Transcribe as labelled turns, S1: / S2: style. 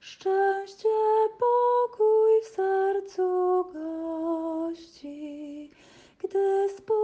S1: Szczęście, pokój w sercu gości, gdy spojrzy.